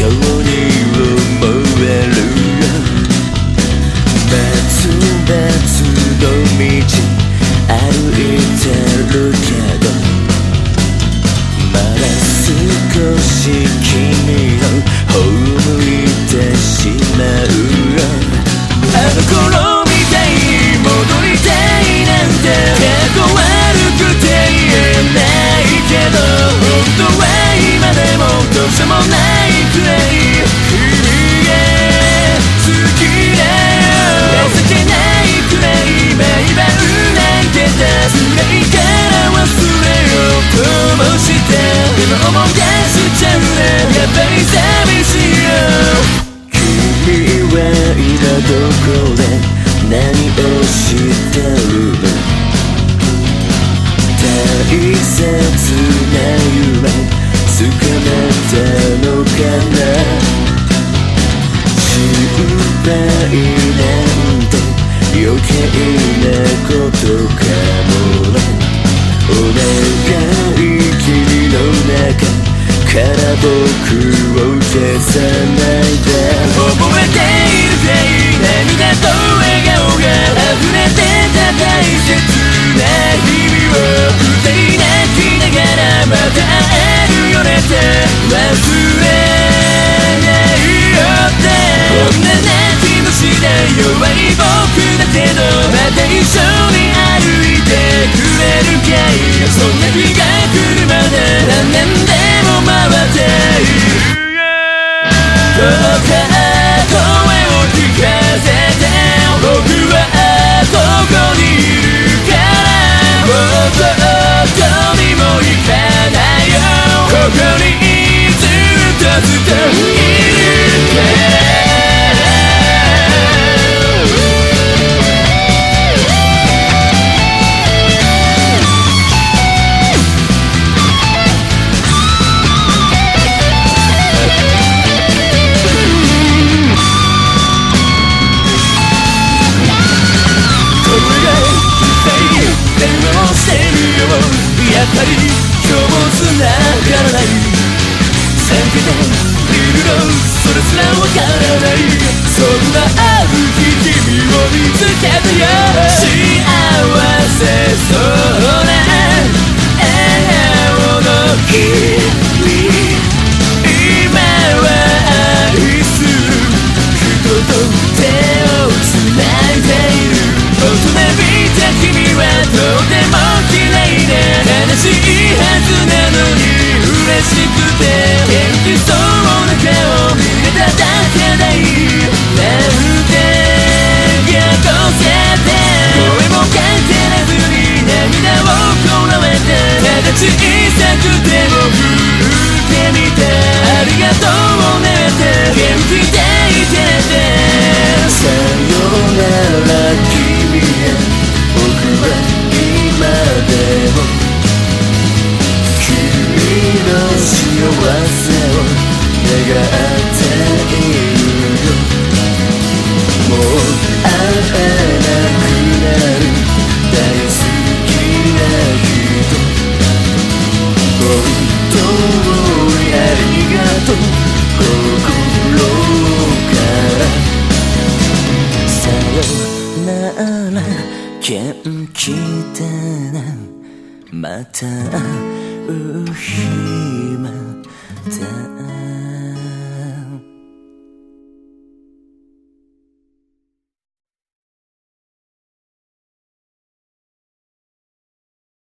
朝のように思える別々の道歩いてるけど僕を消さないで覚えているぜ涙と笑顔が溢れてた大切な日々を二人泣きながらまた会えるよねって。忘れないよって。こんな泣きのしない弱い僕だけど。また一緒に歩いてくれるかいそんな日が来るいるのそれすらわからないそんなある日君を見つけたよ幸せそうな笑顔の君今は愛する人と手を繋いでいる大人びた君はとても綺麗で悲しいはずなのに嬉しくて元気そうな顔見れただけでいいなんてがこせで声もかけらずに涙をこらえてた元気でなまた会う日まで